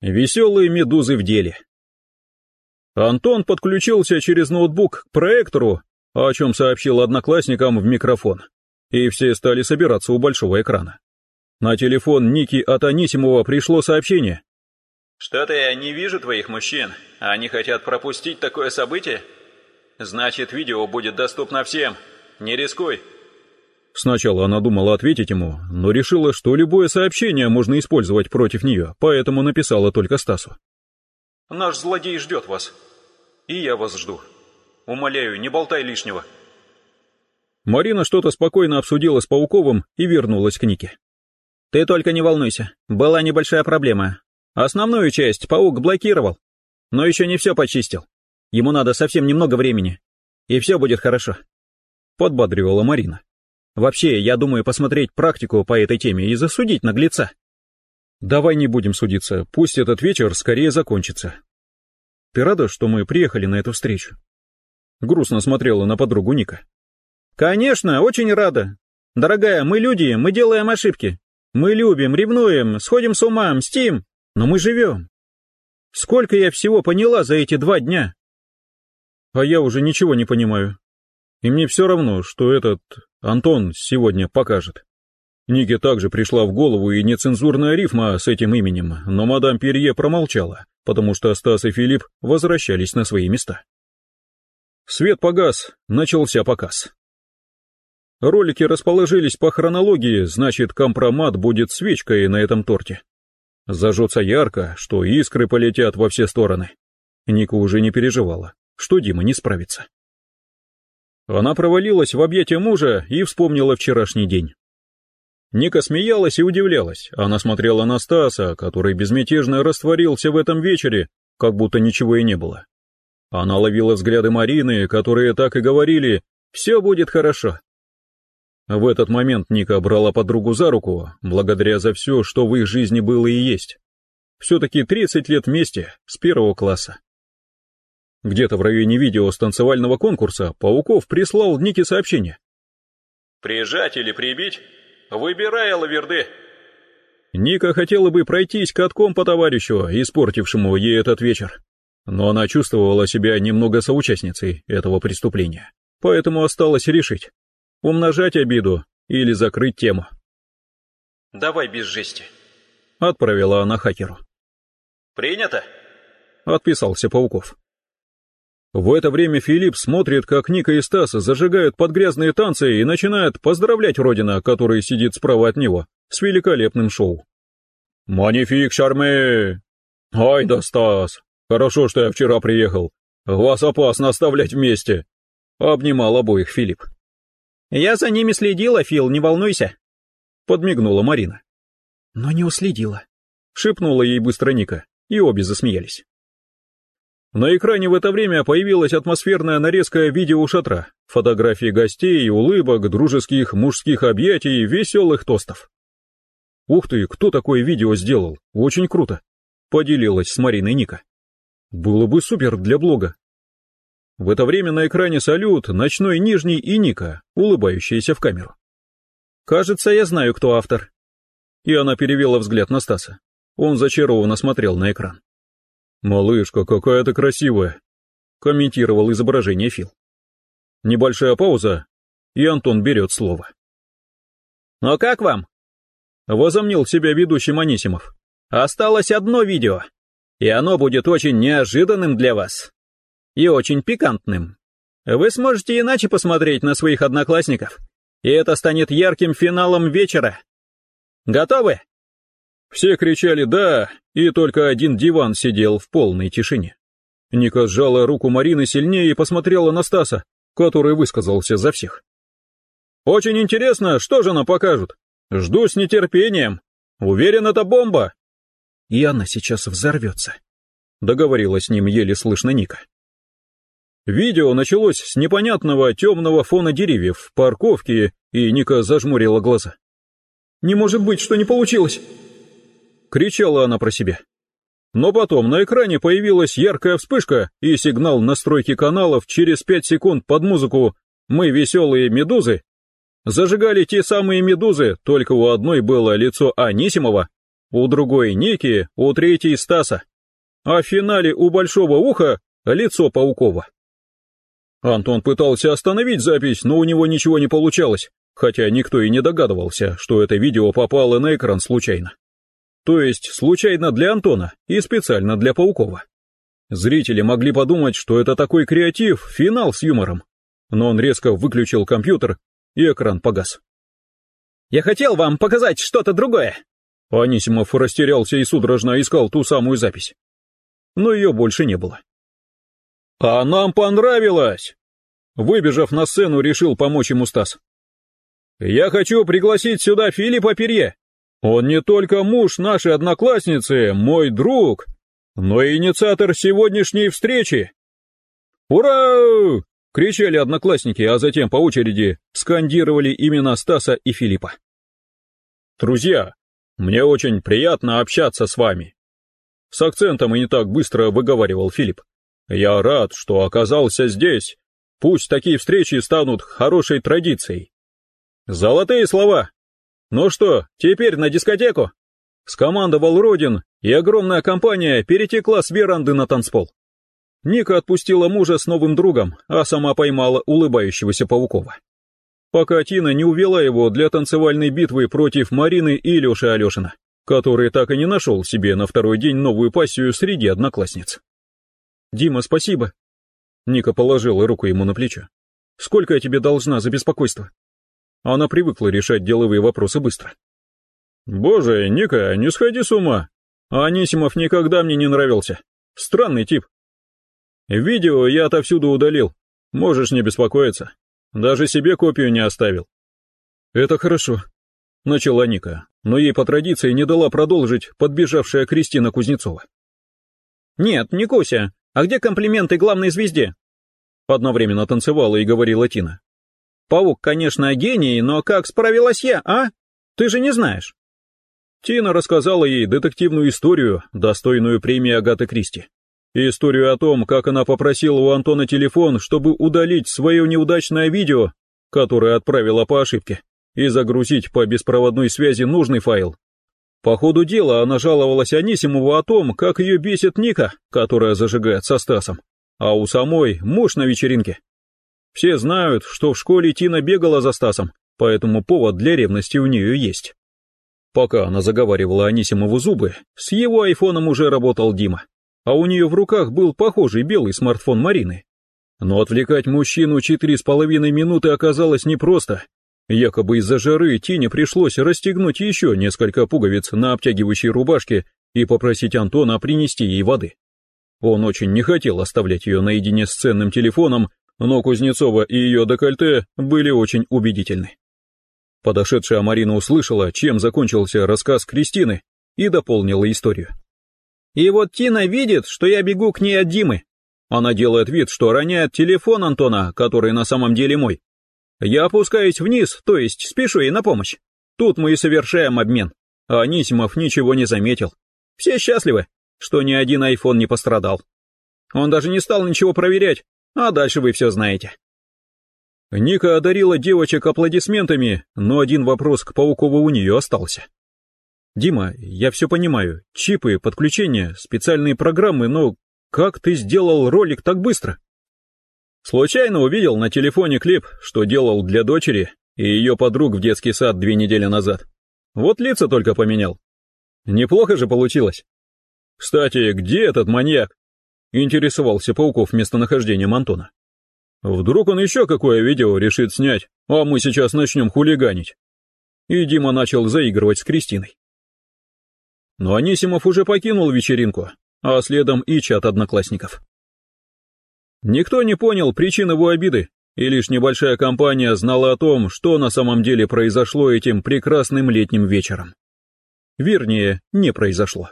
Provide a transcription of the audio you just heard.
Веселые медузы в деле. Антон подключился через ноутбук к проектору, о чем сообщил одноклассникам в микрофон, и все стали собираться у большого экрана. На телефон Ники от Анисимова пришло сообщение. «Что-то я не вижу твоих мужчин. Они хотят пропустить такое событие? Значит, видео будет доступно всем. Не рискуй». Сначала она думала ответить ему, но решила, что любое сообщение можно использовать против нее, поэтому написала только Стасу. «Наш злодей ждет вас. И я вас жду. Умоляю, не болтай лишнего». Марина что-то спокойно обсудила с Пауковым и вернулась к Нике. «Ты только не волнуйся, была небольшая проблема. Основную часть Паук блокировал, но еще не все почистил. Ему надо совсем немного времени, и все будет хорошо», — подбадривала Марина. Вообще, я думаю посмотреть практику по этой теме и засудить наглеца. Давай не будем судиться, пусть этот вечер скорее закончится. Ты рада, что мы приехали на эту встречу? Грустно смотрела на подругу Ника. Конечно, очень рада. Дорогая, мы люди, мы делаем ошибки. Мы любим, ревнуем, сходим с ума, мстим, но мы живем. Сколько я всего поняла за эти два дня? А я уже ничего не понимаю. И мне все равно, что этот Антон сегодня покажет. Нике также пришла в голову и нецензурная рифма с этим именем, но мадам Перье промолчала, потому что Стас и Филипп возвращались на свои места. Свет погас, начался показ. Ролики расположились по хронологии, значит, компромат будет свечкой на этом торте. Зажжется ярко, что искры полетят во все стороны. Ника уже не переживала, что Дима не справится. Она провалилась в объятия мужа и вспомнила вчерашний день. Ника смеялась и удивлялась. Она смотрела на Стаса, который безмятежно растворился в этом вечере, как будто ничего и не было. Она ловила взгляды Марины, которые так и говорили «все будет хорошо». В этот момент Ника брала подругу за руку, благодаря за все, что в их жизни было и есть. Все-таки 30 лет вместе, с первого класса. Где-то в районе видео с танцевального конкурса Пауков прислал Нике сообщение. «Прижать или прибить? Выбирай, Лаверды!» Ника хотела бы пройтись катком по товарищу, испортившему ей этот вечер. Но она чувствовала себя немного соучастницей этого преступления. Поэтому осталось решить, умножать обиду или закрыть тему. «Давай без жести», — отправила она хакеру. «Принято?» — отписался Пауков. В это время Филипп смотрит, как Ника и Стас зажигают под грязные танцы и начинает поздравлять Родина, который сидит справа от него, с великолепным шоу. «Манифик, Шарме!» «Ай да, Стас! Хорошо, что я вчера приехал. Вас опасно оставлять вместе!» Обнимал обоих Филипп. «Я за ними следила, Фил, не волнуйся!» Подмигнула Марина. «Но не уследила», — шепнула ей быстро Ника, и обе засмеялись. На экране в это время появилась атмосферная нарезка видео шатра, фотографии гостей, улыбок, дружеских мужских объятий, веселых тостов. «Ух ты, кто такое видео сделал? Очень круто!» — поделилась с Мариной Ника. «Было бы супер для блога». В это время на экране салют, ночной нижний и Ника, улыбающаяся в камеру. «Кажется, я знаю, кто автор». И она перевела взгляд на Стаса. Он зачарованно смотрел на экран. «Малышка, какая ты красивая!» — комментировал изображение Фил. Небольшая пауза, и Антон берет слово. «Ну как вам?» — возомнил себя ведущим Анисимов. «Осталось одно видео, и оно будет очень неожиданным для вас. И очень пикантным. Вы сможете иначе посмотреть на своих одноклассников, и это станет ярким финалом вечера. Готовы?» Все кричали «да», и только один диван сидел в полной тишине. Ника сжала руку Марины сильнее и посмотрела на Стаса, который высказался за всех. «Очень интересно, что же нам покажут. Жду с нетерпением. Уверен, это бомба». «И она сейчас взорвется», — договорила с ним еле слышно Ника. Видео началось с непонятного темного фона деревьев в парковке, и Ника зажмурила глаза. «Не может быть, что не получилось!» Кричала она про себя. Но потом на экране появилась яркая вспышка и сигнал настройки каналов через пять секунд под музыку «Мы веселые медузы». Зажигали те самые медузы, только у одной было лицо Анисимова, у другой Ники, у третьей Стаса. А в финале у Большого Уха лицо Паукова. Антон пытался остановить запись, но у него ничего не получалось, хотя никто и не догадывался, что это видео попало на экран случайно. То есть случайно для Антона и специально для Паукова. Зрители могли подумать, что это такой креатив, финал с юмором. Но он резко выключил компьютер, и экран погас. «Я хотел вам показать что-то другое!» Анисимов растерялся и судорожно искал ту самую запись. Но ее больше не было. «А нам понравилось!» Выбежав на сцену, решил помочь ему Стас. «Я хочу пригласить сюда Филиппа Перье. Он не только муж нашей одноклассницы, мой друг, но и инициатор сегодняшней встречи. Ура! Кричали одноклассники, а затем по очереди скандировали имена Стаса и Филиппа. Друзья, мне очень приятно общаться с вами. С акцентом и не так быстро выговаривал Филипп. Я рад, что оказался здесь. Пусть такие встречи станут хорошей традицией. Золотые слова. Ну что, теперь на дискотеку? Скомандовал Родин, и огромная компания перетекла с веранды на танцпол. Ника отпустила мужа с новым другом, а сама поймала улыбающегося Паукова. Пока Тина не увела его для танцевальной битвы против Марины и Леши Алешина, который так и не нашел себе на второй день новую пассию среди одноклассниц. «Дима, спасибо!» Ника положила руку ему на плечо. «Сколько я тебе должна за беспокойство?» Она привыкла решать деловые вопросы быстро. «Боже, Ника, не сходи с ума. Анисимов никогда мне не нравился. Странный тип. Видео я отовсюду удалил. Можешь не беспокоиться. Даже себе копию не оставил». «Это хорошо», — начала Ника, но ей по традиции не дала продолжить подбежавшая Кристина Кузнецова. «Нет, не Куся. А где комплименты главной звезде?» Одновременно танцевала и говорила Тина. «Паук, конечно, гений, но как справилась я, а? Ты же не знаешь». Тина рассказала ей детективную историю, достойную премии Агаты Кристи. Историю о том, как она попросила у Антона телефон, чтобы удалить свое неудачное видео, которое отправила по ошибке, и загрузить по беспроводной связи нужный файл. По ходу дела она жаловалась Анисимову о том, как ее бесит Ника, которая зажигает со Стасом, а у самой муж на вечеринке. Все знают, что в школе Тина бегала за Стасом, поэтому повод для ревности у нее есть. Пока она заговаривала Анисимову зубы, с его айфоном уже работал Дима, а у нее в руках был похожий белый смартфон Марины. Но отвлекать мужчину четыре с половиной минуты оказалось непросто. Якобы из-за жары Тине пришлось расстегнуть еще несколько пуговиц на обтягивающей рубашке и попросить Антона принести ей воды. Он очень не хотел оставлять ее наедине с ценным телефоном, но Кузнецова и ее декольте были очень убедительны. Подошедшая Марина услышала, чем закончился рассказ Кристины, и дополнила историю. «И вот Тина видит, что я бегу к ней от Димы. Она делает вид, что роняет телефон Антона, который на самом деле мой. Я опускаюсь вниз, то есть спешу ей на помощь. Тут мы и совершаем обмен. А Анисимов ничего не заметил. Все счастливы, что ни один айфон не пострадал. Он даже не стал ничего проверять, а дальше вы все знаете. Ника одарила девочек аплодисментами, но один вопрос к Паукову у нее остался. «Дима, я все понимаю. Чипы, подключения, специальные программы, но как ты сделал ролик так быстро?» Случайно увидел на телефоне клип, что делал для дочери и ее подруг в детский сад две недели назад. Вот лица только поменял. Неплохо же получилось. Кстати, где этот маньяк? Интересовался Пауков местонахождением Антона. Вдруг он еще какое видео решит снять, а мы сейчас начнем хулиганить. И Дима начал заигрывать с Кристиной. Но Анисимов уже покинул вечеринку, а следом и чат одноклассников. Никто не понял причин его обиды, и лишь небольшая компания знала о том, что на самом деле произошло этим прекрасным летним вечером. Вернее, не произошло.